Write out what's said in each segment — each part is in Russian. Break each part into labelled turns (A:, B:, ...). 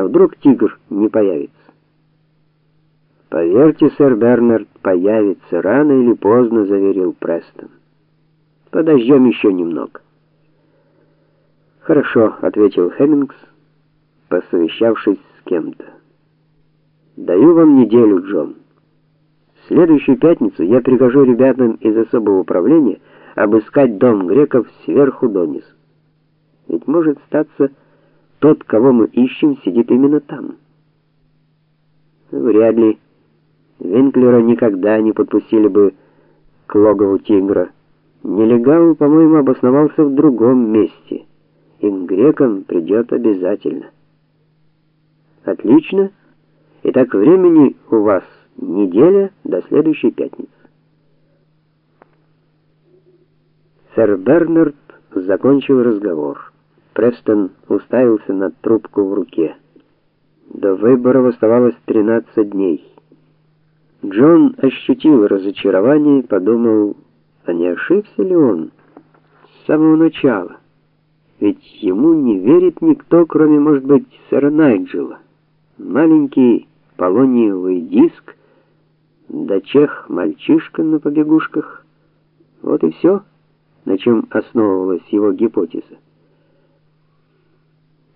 A: А вдруг тигр не появится? Поверьте, сэр Бернард появится рано или поздно, заверил Престон. Подождем еще немного. Хорошо, ответил Хемингс, посовещавшись с кем-то. Даю вам неделю, Джон. В следующую пятницу я прикажу ребятам из особого управления обыскать дом греков сверху донизу. Ведь может статься, тот, кого мы ищем, сидит именно там. Вряд ли. Винклера никогда не подпустили бы к логову тигра. Нелегал, по-моему, обосновался в другом месте. И к грекам придет обязательно. Отлично. Итак, времени у вас неделя до следующей пятницы. Сэр Бернард закончил разговор. Престон уставился на трубку в руке. До выборов оставалось 13 дней. Джон ощутил разочарование и подумал, а не ошибся ли он с самого начала? Ведь ему не верит никто, кроме, может быть, сэра Найджела. Маленький полониевый диск, да чех мальчишка на побегушках. Вот и все, на чем основывалась его гипотеза.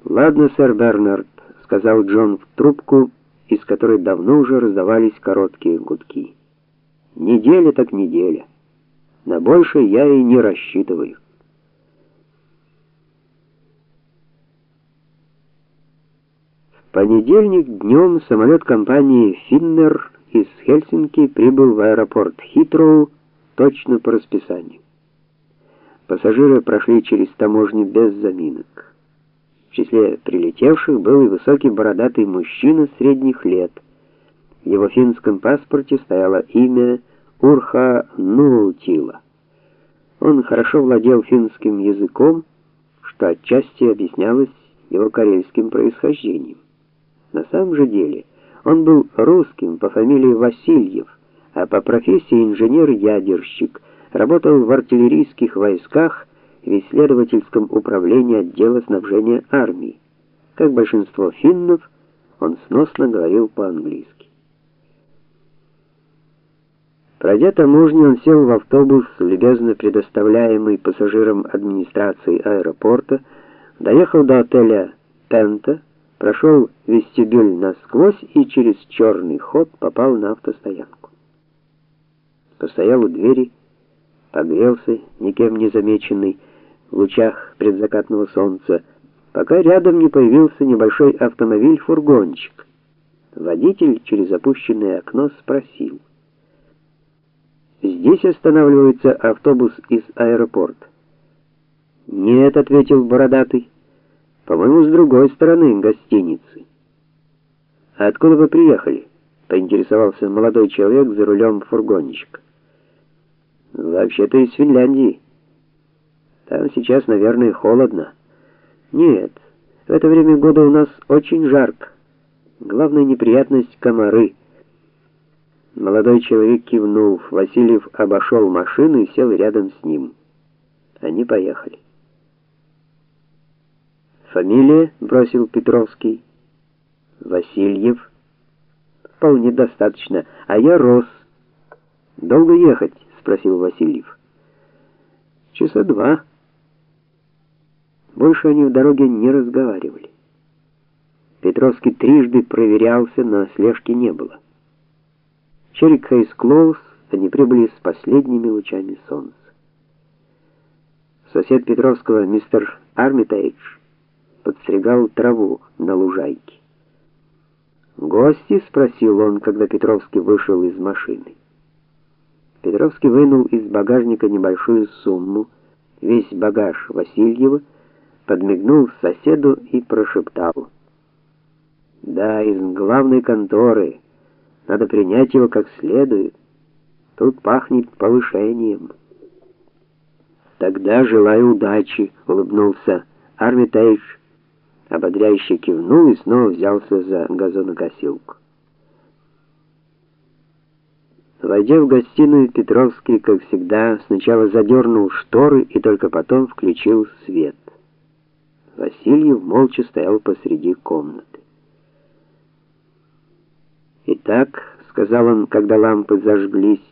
A: Ладно, сэр Бернард, сказал Джон в трубку, из которой давно уже раздавались короткие гудки. Неделя так неделя. На больше я и не рассчитываю. В понедельник днем самолет компании Finnair из Хельсинки прибыл в аэропорт Хитроу точно по расписанию. Пассажиры прошли через таможню без заминок. В числе прилетевших был и высокий бородатый мужчина средних лет. В его финском паспорте стояло имя Урха Нултила. Он хорошо владел финским языком, что отчасти объяснялось его карельским происхождением. На самом же деле, он был русским по фамилии Васильев, а по профессии инженер-ядерщик, работал в артиллерийских войсках в исследовательском управлении отдела снабжения армии. Как большинство финнов, он сносно говорил по-английски. Пройдя таможню, он сел в автобус, любезно предоставляемый пассажирам администрации аэропорта, доехал до отеля Пента, прошел вестибюль насквозь и через черный ход попал на автостоянку. Постоял у двери, погрелся, никем не замеченный, в лучах предзакатного солнца, пока рядом не появился небольшой автомобиль-фургончик. Водитель через опущенное окно спросил: "Здесь останавливается автобус из аэропорта?" "Нет", ответил бородатый. "По-моему, с другой стороны гостиницы". "А откуда вы приехали?" поинтересовался молодой человек за рулем фургончика. "Вообще-то из Финляндии". Там сейчас, наверное, холодно. Нет, в это время года у нас очень жарко. Главная неприятность комары. Молодой человек кивнул. Васильев обошел машину и сел рядом с ним. Они поехали. Фамилия, бросил Петровский. Васильев. Вполне достаточно. А я Рос. Долго ехать? спросил Васильев. Часа два. Больше они в дороге не разговаривали. Петровский трижды проверялся, но слежки не было. Черик Клоус они прибыли с последними лучами солнца. Сосед Петровского, мистер Армитейдж, подстригал траву на лужайке. "Гости?" спросил он, когда Петровский вышел из машины. Петровский вынул из багажника небольшую сумму, весь багаж Васильева подмигнул соседу и прошептал: "Да, из главной конторы. Надо принять его как следует. Тут пахнет повышением". Тогда желаю удачи, улыбнулся Армитейдж, ободряюще кивнул и снова взялся за газонокосилку. Войдя в гостиную, Петровский, как всегда, сначала задернул шторы и только потом включил свет. Васильев молча стоял посреди комнаты. «Итак», — сказал он, когда лампы зажглись,